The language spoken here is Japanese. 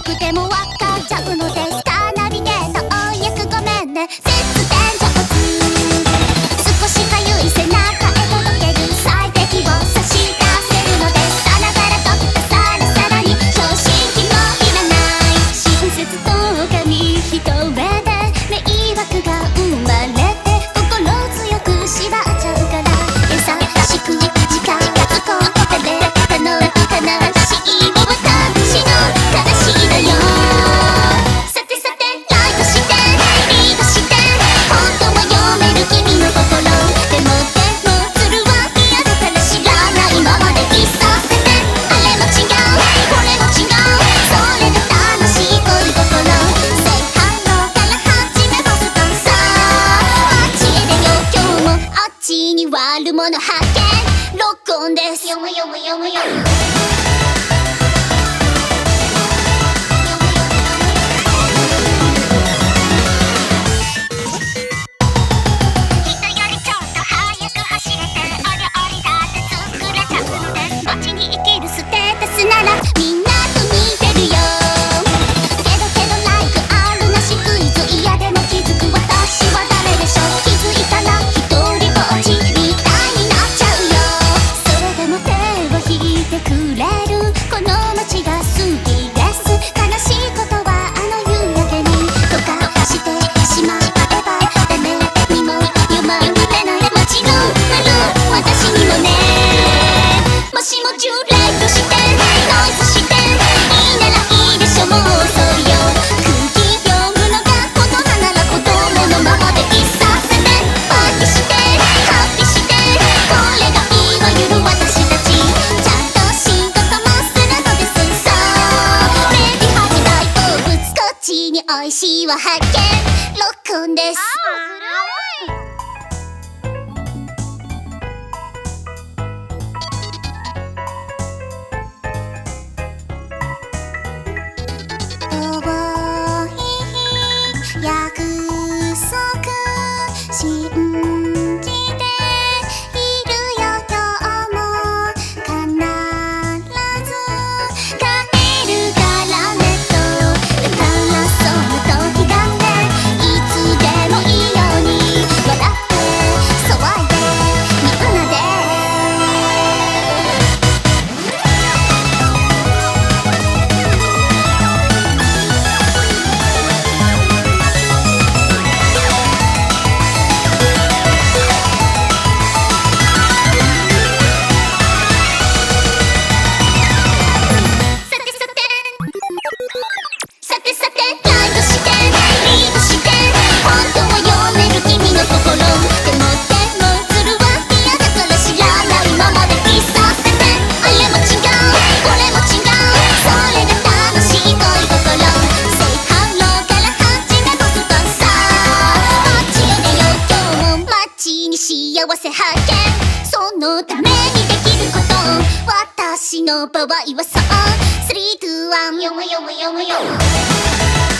なくてもあるもの発見。ロッお美味しいは発見ロックンですの場合はそう3、2、1よむよむよむよむ。